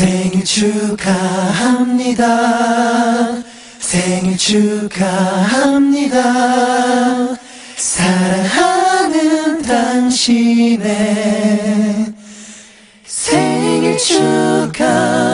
생일 축하합니다. 생일 축하합니다. 사랑하는 당신의 생일 축하합니다.